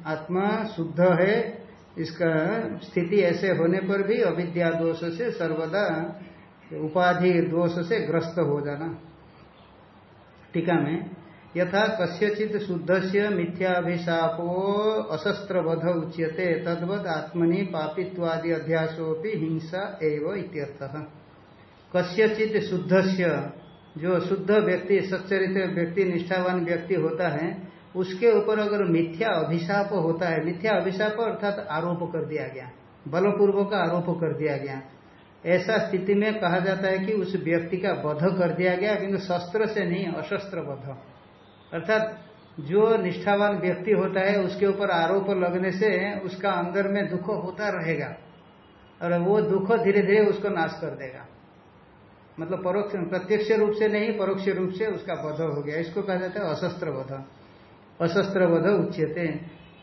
आत्मा शुद्ध है, इसका स्थिति ऐसे होने पर भी अविद्या दोष से सर्वदा उपाधि दोष से ग्रस्त हो जाना। टीका में, यथा कस्यचित शुद्ध से मिथ्याभिशापो अशस्त्र बध उच्यते, तद्वत आत्मनि पापित्वादि अध्यासोपि हिंसा एवं इत्यर्थ। कस्यचित शुद्ध से जो शुद्ध व्यक्ति सच्चरित व्यक्ति, निष्ठावान व्यक्ति होता है, उसके ऊपर अगर मिथ्या अभिशाप होता है, मिथ्या अभिशाप अर्थात आरोप कर दिया गया, बलपूर्वक का आरोप कर दिया गया, ऐसा स्थिति में कहा जाता है कि उस व्यक्ति का वध कर दिया गया किंतु शस्त्र से नहीं, अशस्त्र वध। अर्थात जो निष्ठावान व्यक्ति होता है, उसके ऊपर आरोप लगने से उसका अंदर में दुख होता रहेगा, और वो दुख धीरे धीरे उसको नाश कर देगा। मतलब परोक्ष प्रत्यक्ष रूप से नहीं, परोक्ष रूप से उसका वध हो गया। इसको कहा जाता है अशस्त्र वध। अशस्त्र वध उच्यते।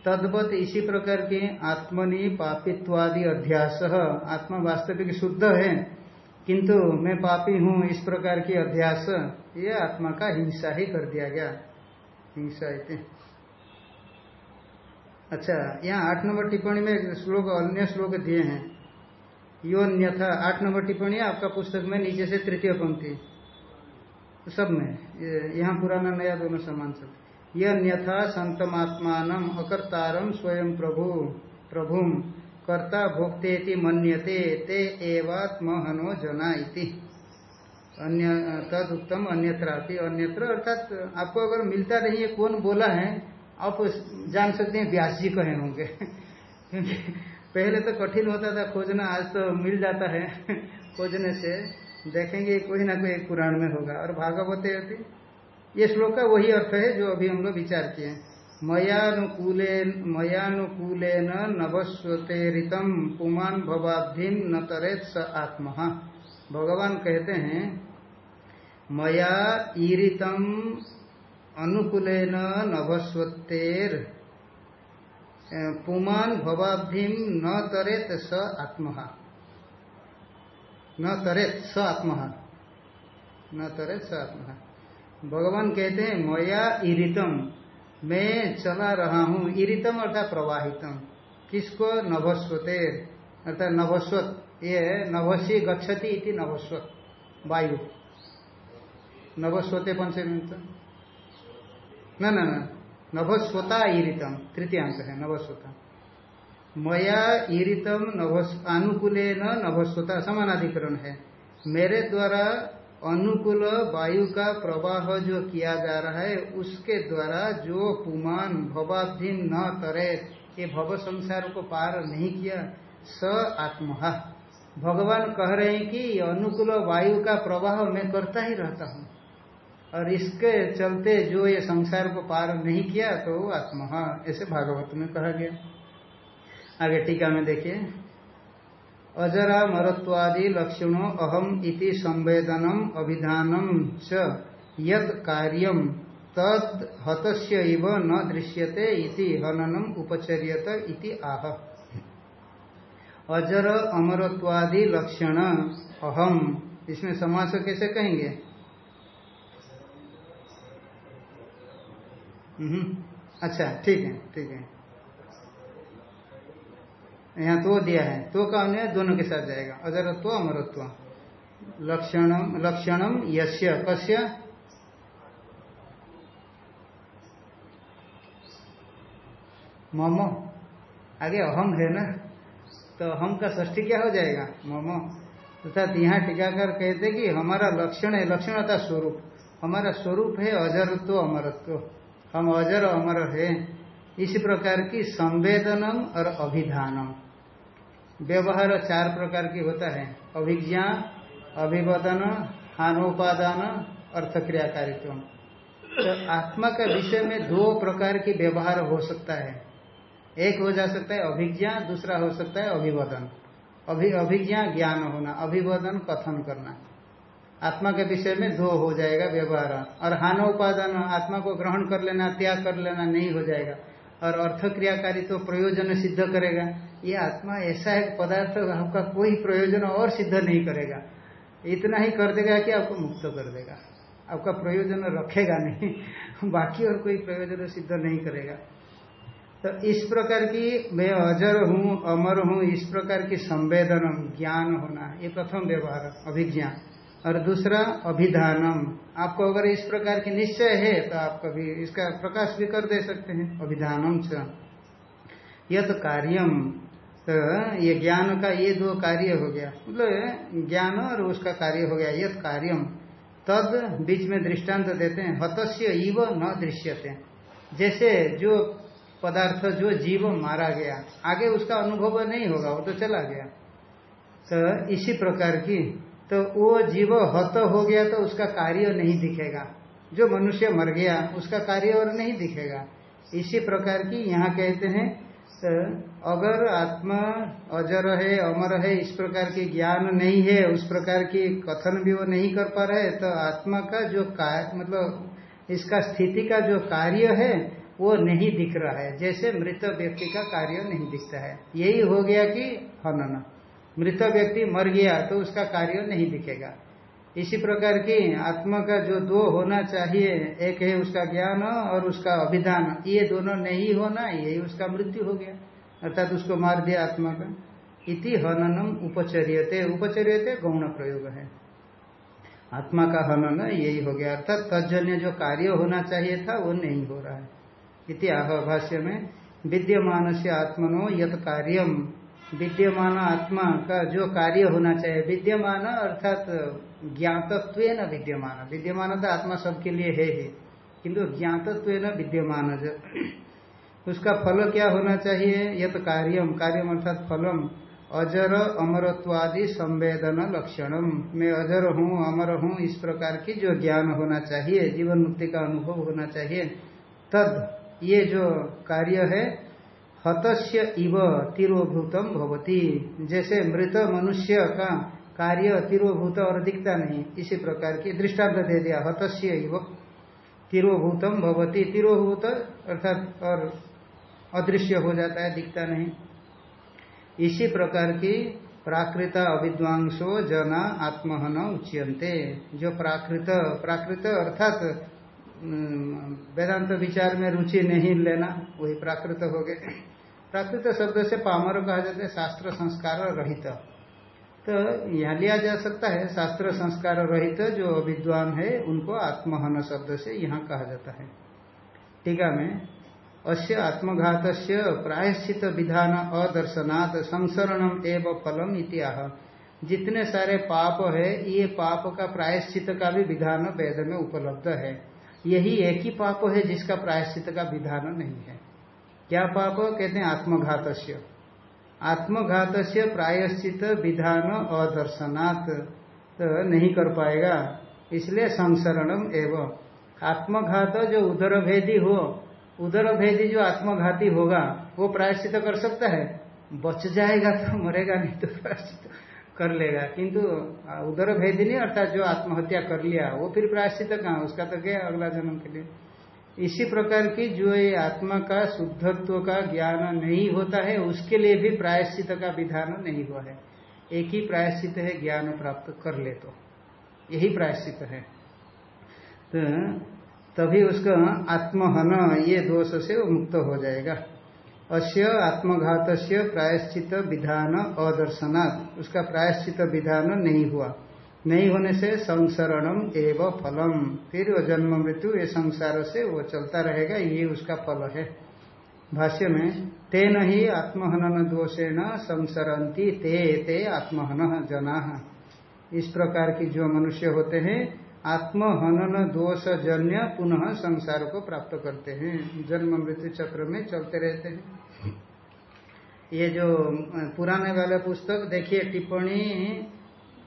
तद्वत इसी प्रकार के आत्मनि पापित्वादि अध्यास। आत्मा वास्तविक शुद्ध है, किंतु मैं पापी हूँ, इस प्रकार की अध्यास। ये आत्मा का हिंसा ही कर दिया गया। हिंसा इतने अच्छा यहाँ आठ नंबर टिप्पणी में श्लोक, अन्य श्लोक दिए हैं। यो अन्यथा आठ नंबर टिप्पणी आपका पुस्तक में नीचे से तृतीय पंक्ति। सब में यहाँ पुराना नया दोनों समान सब। यथा संतमात्मान अकर्तारम स्वयं प्रभु प्रभु कर्ता भोक्ते मन्यते, ते एवात्महनो जना इति अन्य, तद उत्तम अन्यत्रापि अन्यत्र, अर्थात आपको अगर मिलता नहीं है, कौन बोला है, आप जान सकते हैं, व्यास जी कहे होंगे। क्योंकि पहले तो कठिन होता था खोजना, आज तो मिल जाता है खोजने से। देखेंगे कोई ना कोई पुराण में होगा। और भागवत होती ये श्लोक का वही अर्थ है जो अभी हम लोग विचार किए मयानुकूले मयानुकूले नवस्वतेरितम पुमान भवाब्धि न तरेत स आत्मा। भगवान कहते हैं, मया ईरितम अनुकूले नभस्वतेर पुमान भवाब्धि न तरेत स आत्मा न तरेत स आत्मा न तरेत स आत्मा भगवान कहते हैं, मया इरितम, मैं चला रहा हूँ। इरितम अर्थात प्रवाहितम। किसको? नभस्वते। अर्थात नभस्वत। ये नभसी गच्छति इति नभस्वत। वायु। नभस्वते पंचमी न न। नभस्वता ईरितम तृतीयांश है, नभस्वता। मया ईरितम अनुकूले न नभस्वता समानाधिकरण है। मेरे द्वारा अनुकूल वायु का प्रवाह जो किया जा रहा है, उसके द्वारा जो पुमान भवाधीन न तरे, ये भव संसार को पार नहीं किया, स आत्महा। भगवान कह रहे हैं कि अनुकूल वायु का प्रवाह मैं करता ही रहता हूँ। और इसके चलते जो ये संसार को पार नहीं किया तो वो ऐसे भागवत में कहा गया। आगे टीका में देखिए। अजरा मरत्वादि लक्षणों अहम इति संवेदनम अभिधानम च यद कार्यम तद हतस्य इव न दृश्यते इति हननम उपचर्यत इति आह। अजर अमरत्वादि लक्षण अहम। इसमें समास कैसे कहेंगे? अच्छा ठीक है ठीक है। यहाँ तो दिया है। तो का अन्य दोनों के साथ जाएगा। अजरत्व, अमरत्व। लक्षणम लक्षणम यश्य कस्य। मम। आगे अहम है ना? तो हम का ष्ठी क्या हो जाएगा? मम। अर्थात यहाँ टीकाकर कहते कि हमारा लक्षण है लक्षण होता स्वरूप। हमारा स्वरूप है अजरत्व, अमरत्व। हम अजर अमर है। इसी प्रकार की संवेदनम और अभिधानम। व्यवहार चार प्रकार की होता है। अभिज्ञा, अभिवदन, हानोपादान, अर्थक्रियाकारित्व। तो आत्मा का विषय में दो प्रकार की व्यवहार हो सकता है। एक हो जा सकता है अभिज्ञा, दूसरा हो सकता है अभिवदन। अभि, अभिज्ञा ज्ञान होना, अभिवदन कथन करना। आत्मा के विषय में दो हो जाएगा व्यवहार। और हानोपादान आत्मा को ग्रहण कर लेना, त्याग कर लेना नहीं हो जाएगा। और अर्थ क्रियाकारी तो प्रयोजन सिद्ध करेगा। ये आत्मा ऐसा एक पदार्थ आपका कोई प्रयोजन और सिद्ध नहीं करेगा। इतना ही कर देगा कि आपको मुक्त कर देगा। आपका प्रयोजन रखेगा नहीं, बाकी और कोई प्रयोजन सिद्ध नहीं करेगा। तो इस प्रकार की मैं अजर हूँ, अमर हूँ, इस प्रकार की संवेदनम, ज्ञान होना, ये प्रथम व्यवहार, अभिज्ञान। और दूसरा अभिधानम। आपको अगर इस प्रकार की निश्चय है तो आप कभी इसका प्रकाश भी कर दे सकते हैं। अभिधानम च। यद कार्यम तो ये ज्ञान का ये दो कार्य हो गया। मतलब ज्ञान और उसका कार्य हो गया यद कार्यम तद बीच में दृष्टांत देते हैं। हतस्य इव न दृश्यते। जैसे जो पदार्थ, जो जीव मारा गया, आगे उसका अनुभव नहीं होगा, वो तो चला गया। तो इसी प्रकार की तो वो जीव हत हो गया तो उसका कार्य नहीं दिखेगा। जो मनुष्य मर गया, उसका कार्य और नहीं दिखेगा। इसी प्रकार की यहाँ कहते हैं तो अगर आत्मा अजर है, अमर है, इस प्रकार की ज्ञान नहीं है, उस प्रकार की कथन भी वो नहीं कर पा रहे तो आत्मा का जो कार्य मतलब इसका स्थिति का जो कार्य है, वो नहीं दिख रहा है। जैसे मृत व्यक्ति का कार्य नहीं दिखता है। यही हो गया कि हनन। मृत व्यक्ति मर गया तो उसका कार्य नहीं दिखेगा। इसी प्रकार की आत्मा का जो दो होना चाहिए, एक है उसका ज्ञान और उसका अभिधान, ये दोनों नहीं होना यही उसका मृत्यु हो गया। अर्थात उसको मार दिया आत्मा का। इति हननम उपचर्यते। उपचर्यते गौण प्रयोग है। आत्मा का हनन यही हो गया। अर्थात तजन्य जो कार्य होना चाहिए था, वो नहीं हो रहा है। इति आह भाष्य में विद्यमान से आत्मनो यत कार्यम। विद्यमान आत्मा का जो कार्य होना चाहिए, विद्यमान अर्थात ज्ञातत्व न विद्यमान। विद्यमान तो आत्मा सबके लिए है ही, किंतु ज्ञातत्व न विद्यमान उसका फल क्या होना चाहिए? यह तो कार्यम। कार्यम अर्थात फलम। अजर, अमरत्वादि, संवेदन, लक्षणम। मैं अजर हूँ, अमर हूँ, इस प्रकार की जो ज्ञान होना चाहिए, जीवन मुक्ति का अनुभव होना चाहिए, तद ये जो कार्य है हतस्य इव तिरोभूतम भवती। जैसे मृत मनुष्य का कार्य तिरोभूत और दिखता नहीं, इसी प्रकार की दृष्टांत दे दिया। हतस्य इव तिरोभूतम भवती। तिरोभूत अर्थात और अदृश्य हो जाता है, दिखता नहीं। इसी प्रकार की प्राकृत अविद्वांसो जना आत्महन उच्यंते जो प्राकृत प्राकृत अर्थात वेदांत विचार में रुचि नहीं लेना, वही प्राकृत हो गए। प्राकृत शब्द से पामर कहा जाता है, शास्त्र संस्कार रहित। तो यहाँ लिया जा सकता है, शास्त्र संस्कार रहित जो विद्वान है, उनको आत्महन शब्द से यहाँ कहा जाता है। टीका में, अस्य आत्मघात प्रायश्चित विधान अदर्शनात् संसरणम एवं फलम इतिहा जितने सारे पाप है, ये पाप का प्रायश्चित का भी विधान वेद में उपलब्ध है। यही एक ही पाप है जिसका प्रायश्चित का विधान नहीं है। क्या पाप? कहते हैं आत्मघात आत्मघात से प्रायश्चित विधान अदर्शनात्। तो नहीं कर पाएगा। इसलिए संसरणम एवं। आत्मघात जो उदर भेदी हो उदर भेदी जो आत्मघाती होगा, वो प्रायश्चित कर सकता है? बच जाएगा तो मरेगा नहीं तो प्रायश्चित कर लेगा। किंतु उदर भेदी नहीं, अर्थात जो आत्महत्या कर लिया, वो फिर प्रायश्चित कहाँ? उसका तो गया अगला जन्म के लिए? इसी प्रकार की जो ये आत्मा का शुद्धत्व का ज्ञान नहीं होता है, उसके लिए भी प्रायश्चित का विधान नहीं हुआ है। एक ही प्रायश्चित है, ज्ञान प्राप्त कर ले तो। यही प्रायश्चित है। तो तभी उसका आत्महन, ये दोष से मुक्त हो जाएगा। अश्य आत्मघात प्रायश्चित विधान अदर्शनात्। उसका प्रायश्चित विधान नहीं हुआ। नहीं होने से संसरणम एवं फलम। फिर वो जन्म मृत्यु, ये संसार से वो चलता रहेगा, ये उसका फल है। भाष्य में, तेन ही आत्महनन दोषेण संसरंती ते ते आत्महन जना। इस प्रकार की जो मनुष्य होते हैं, आत्महनन दोष जन्य पुनः संसार को प्राप्त करते हैं। जन्म मृत्यु चक्र में चलते रहते हैं। ये जो पुराने वाला पुस्तक, देखिए टिप्पणी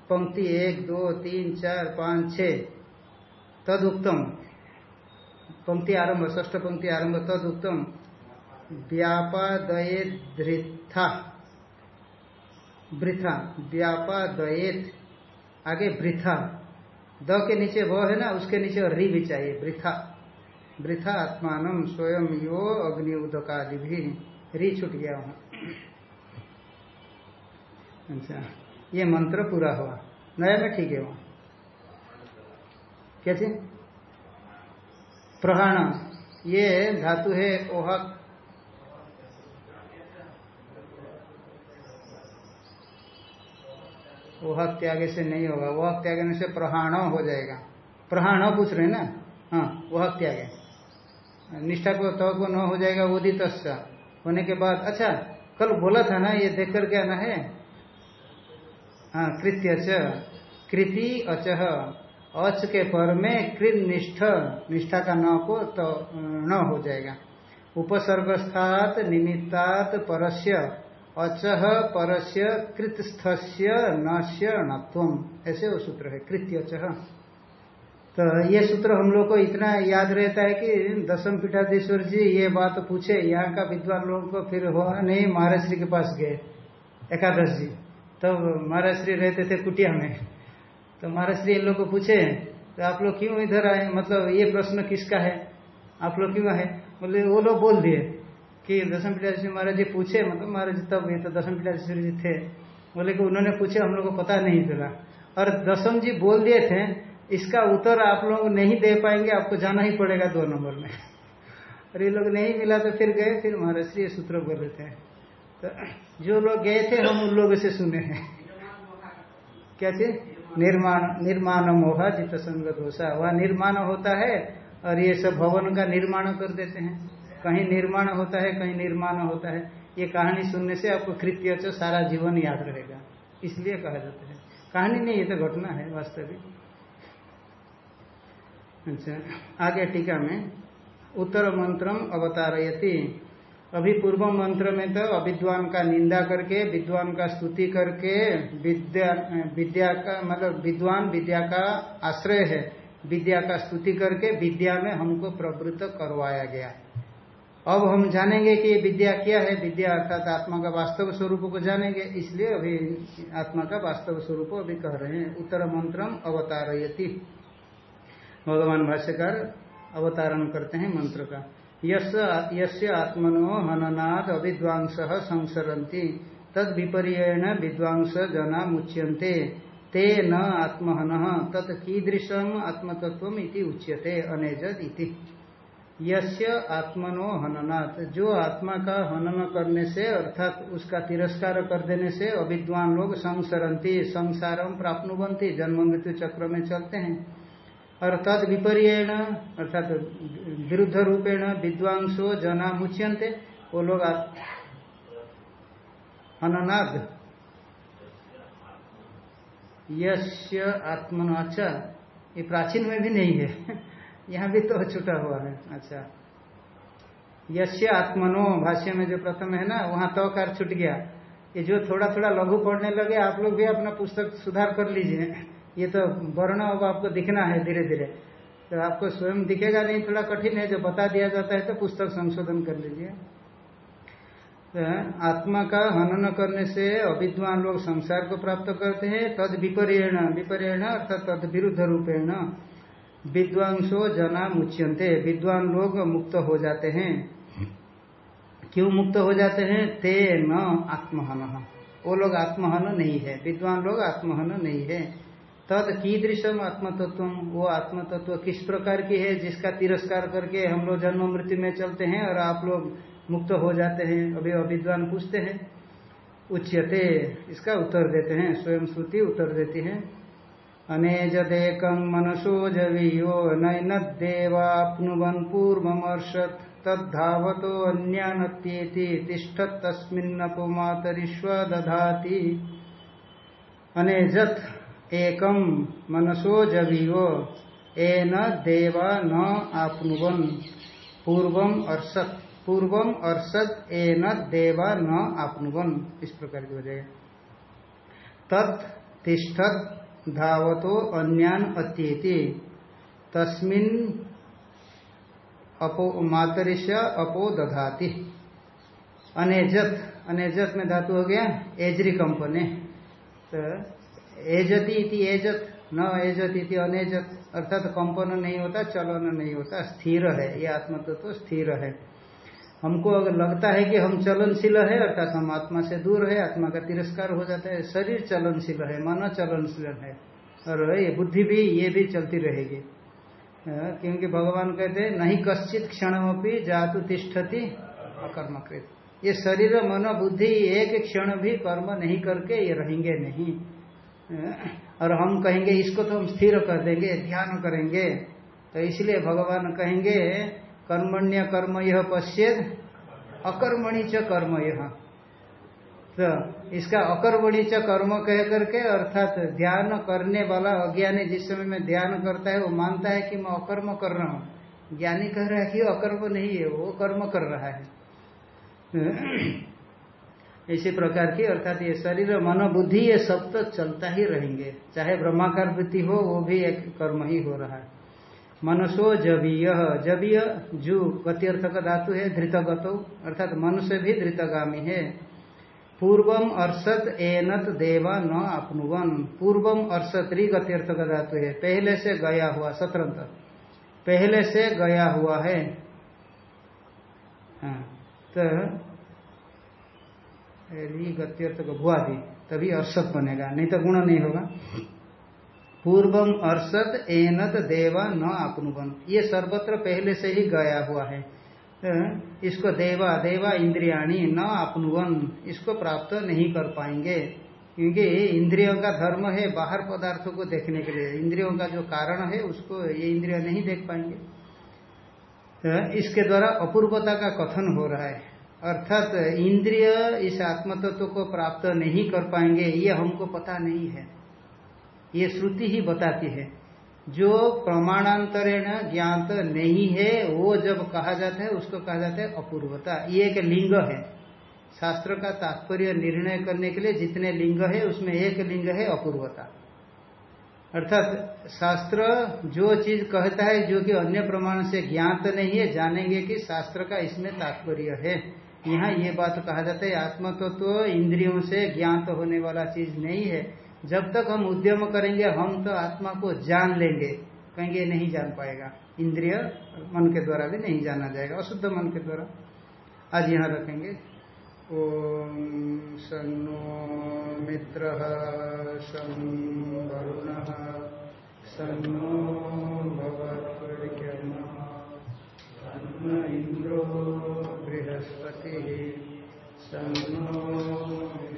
पंक्ति एक, दो, तीन, चार, पाँच छ तद उत्तम पंक्ति आरंभ ष्ठ पंक्ति आरंभ तद उत्तम व्यापादये धृथा वृथा, व्यापादयेत। आगे वृथा। द के नीचे वो है ना, उसके नीचे री भी चाहिए, वृथा। वृथा आत्मान स्वयं यो अग्नि उदकादि भी री छूट गया वहाँ। अच्छा। ये मंत्र पूरा हुआ। नया में ठीक है वहाँ चीज़ प्रहाण ये धातु है ओहा ओहा त्यागे से नहीं होगा। वह त्यागने से प्रहाण हो जाएगा। प्रहाण पूछ रहे ना? हाँ वह त्यागे निष्ठा को तो को न हो जाएगा उदित होने के बाद अच्छा कल बोला था ना, ये देख कर क्या ना है? हाँ कृत्य च कृति अचह अच के पर में कृत निष्ठ, निष्ठा का न को तो न हो जाएगा। उपसर्गस्थात निमित्तात परस्य अचह परस्य कृतस्थस्य नश्य नत्व ऐसे वो सूत्र है कृत्य चह तो ये सूत्र हम लोग को इतना याद रहता है कि दसम पीठाधीश्वर जी ये बात पूछे, यहाँ का विद्वान लोगों को फिर हुआ नहीं, महाराज श्री के पास गए, एकादश जी। तब महाराज श्री रहते थे कुटिया में। तो महाराज श्री इन लोग को पूछे तो आप लोग क्यों इधर आए? मतलब ये प्रश्न किसका है? आप लोग क्यों आए? बोले, वो लोग बोल दिए कि दसम पिताजी महाराज जी पूछे मतलब महाराज तब ये तो दसम पिताजी जी थे। बोले कि उन्होंने पूछे, हम लोग को पता नहीं चला। और दसम जी बोल दिए थे, इसका उत्तर आप लोग नहीं दे पाएँगे, आपको जाना ही पड़ेगा दो नंबर में। और ये लोग नहीं मिला तो फिर गए, फिर महाराज श्री सूत्र बोले थे। तो जो लोग गए थे, हम उन लोगों से सुने हैं। क्या चीज़ निर्माण निर्माण मोहा, जित संग दोषा वह निर्माण होता है और ये सब भवन का निर्माण कर देते हैं। कहीं निर्माण होता है, कहीं निर्माण होता है। ये कहानी सुनने से आपको कृत्य तो सारा जीवन याद रहेगा। इसलिए कहा जाता है। कहानी नहीं, ये तो घटना है वास्तविक। अच्छा आगे टीका में, उत्तर मंत्रम अवतारयती। अभी पूर्व मंत्र में तो अविद्वान का निंदा करके, विद्वान का स्तुति करके, विद्या विद्या का मतलब विद्वान, विद्या का आश्रय है। विद्या का स्तुति करके विद्या में हमको प्रवृत्त करवाया गया। अब हम जानेंगे कि विद्या क्या है। विद्या अर्थात आत्मा का वास्तव स्वरूप को जानेंगे। इसलिए अभी आत्मा का वास्तव स्वरूप अभी कह रहे हैं। उत्तर मंत्रम अवतारयति। भगवान भाष्यकार अवतारण करते हैं मंत्र का। यस्य आत्मनो हननाथ अविद्वांस संसरती तद विपर्यण विद्वांस जना मुच्यन्ते। ते न आत्महन। तत् आत्मतत्व उच्यते अनेजद इति। यस्य आत्मनो हननाथ जो आत्मा का हनन करने से, अर्थात उसका तिरस्कार कर देने से, अविद्वान लोग संसरंती संसारम प्राप्नुबंती जन्म मृत्यु चक्र में चलते हैं। और तद विपर्यण, अर्थात विरुद्ध रूपेण विद्वांसो जना मुच्यंते वो लोग हननाद यश्य आत्मनो अच्छा ये प्राचीन में भी नहीं है। यहाँ भी तो छुटा हुआ है। अच्छा। यश्य आत्मनो, भाष्य में जो प्रथम है ना, वहाँ तो कार छुट गया। ये जो थोड़ा थोड़ा लघु पढ़ने लगे, आप लोग भी अपना पुस्तक सुधार कर लीजिए। ये तो वर्ण अब आपको दिखना है धीरे धीरे तो आपको स्वयं दिखेगा नहीं, थोड़ा कठिन है, जो बता दिया जाता है तो पुस्तक संशोधन कर लीजिए। तो आत्मा का हनन करने से अविद्वान लोग संसार को प्राप्त करते हैं, तद विपर्यण विपर्यण अर्थात तद विरुद्ध रूपेण। विद्वांसो जना मुच्यंते विद्वान लोग मुक्त हो जाते हैं। क्यों मुक्त हो जाते हैं? ते न आत्महन। वो लोग आत्महन नहीं है, विद्वान लोग आत्महन नहीं है। तद कीदृशम आत्मतत्व वो आत्मतत्व किस प्रकार की है, जिसका तिरस्कार करके हम लोग जन्म मृत्यु में चलते हैं और आप लोग मुक्त हो जाते हैं, अभी अविद्वान पूछते हैं। उच्यते, इसका उत्तर देते हैं, स्वयं श्रुति उत्तर देती है। अनेजदेक मनसो जवीयो नैनदेवाप्नुवन् पूर्वमर्षत्, तद्धावतो अन्यानत्येति तिष्ठत् तस्मिन्नपुमातरिष्व दधाति। अनेजत एकम मनसो जवीयो एन देवा न आपनुवन। पूर्वम अर्षत पूर्वम अर्षत एन देवा न आपनुवन। इस प्रकार की हो जाएगा तत् तिष्ठत, धावतो अन्यान अत्येति। तस्मिन अपो मातरिश अपो दधाति। अनेजत अनेजत में धातु हो गया एजरी कंपनी तो एजती एजत, न एजत इति अनेजत, अर्थात तो कंपन नहीं होता, चलन नहीं होता, स्थिर है, ये आत्म तो स्थिर है। हमको अगर लगता है कि हम चलनशील है, अर्थात हम आत्मा से दूर है, आत्मा का तिरस्कार हो जाता है, शरीर चलनशील है, मन चलनशील है, और ये बुद्धि भी, ये भी चलती रहेगी। क्योंकि भगवान कहते हैं, नहीं कश्चित क्षणमपि जातु तिष्ठति अकर्मकृत। ये शरीर, मन, बुद्धि, एक क्षण भी कर्म नहीं करके ये रहेंगे नहीं। और हम कहेंगे, इसको तो हम स्थिर कर देंगे, ध्यान करेंगे। तो इसलिए भगवान कहेंगे, कर्मण्य कर्म यह पश्चेद अकर्मणि च कर्म यह तो इसका अकर्मणि च कर्म कह करके, अर्थात ध्यान करने वाला अज्ञानी जिस समय में ध्यान करता है, वो मानता है कि मैं अकर्म कर रहा हूँ। ज्ञानी कह रहा है कि अकर्म नहीं है, वो कर्म कर रहा है। इसी प्रकार की अर्थात ये शरीर मन बुद्धि ये सब तो चलता ही रहेंगे। चाहे ब्रह्माकार वृत्ति हो वो भी एक कर्म ही हो रहा है। मनसो जबीय जबीय जू गत्यर्थ का धातु है धृतगतो अर्थात मनुष्य भी धृतगामी है। पूर्वम अर्षत एनत देवा न अपनुवन पूर्वम अर्षत री गत्यर्थ का धातु है। पहले से गया हुआ सत्रंत। पहले से गया हुआ है। हाँ, तो री गत्यर्थ को भुआ दी, तभी अर्षत बनेगा, नहीं तो गुण नहीं होगा। पूर्वम अर्षद एनत देवा न आपनुवन। ये सर्वत्र पहले से ही गया हुआ है। इसको देवा देवा इंद्रियाणी न आपनुवन, इसको प्राप्त नहीं कर पाएँगे। क्योंकि इंद्रियों का धर्म है बाहर पदार्थों को देखने के लिए। इंद्रियों का जो कारण है, उसको ये इंद्रिय नहीं देख पाएँगे। तो इसके द्वारा अपूर्वता का कथन हो रहा है। अर्थात इंद्रिय इस आत्मतत्व को प्राप्त नहीं कर पाएँगे, ये हमको पता नहीं है। ये श्रुति ही बताती है। जो प्रमाणांतरेण ज्ञात नहीं है, वो जब कहा जाता है, उसको कहा जाता है अपूर्वता। ये एक लिंग है। शास्त्र का तात्पर्य निर्णय करने के लिए जितने लिंग है, उसमें एक लिंग है अपूर्वता। अर्थात शास्त्र जो चीज़ कहता है, जो कि अन्य प्रमाण से ज्ञात नहीं है, जानेंगे कि शास्त्र का इसमें तात्पर्य है। यहाँ ये बात कहा जाता है, आत्मतत्व तो इंद्रियों से ज्ञात तो होने वाला चीज़ नहीं है। जब तक हम उद्यम करेंगे, हम तो आत्मा को जान लेंगे। कहेंगे, नहीं जान पाएगा। इंद्रिय मन के द्वारा भी नहीं जाना जाएगा, अशुद्ध मन के द्वारा। आज यहाँ रखेंगे। ओम सन्नो मित्र सन् सन्नो इंद्रो बृहस्पति सन्नो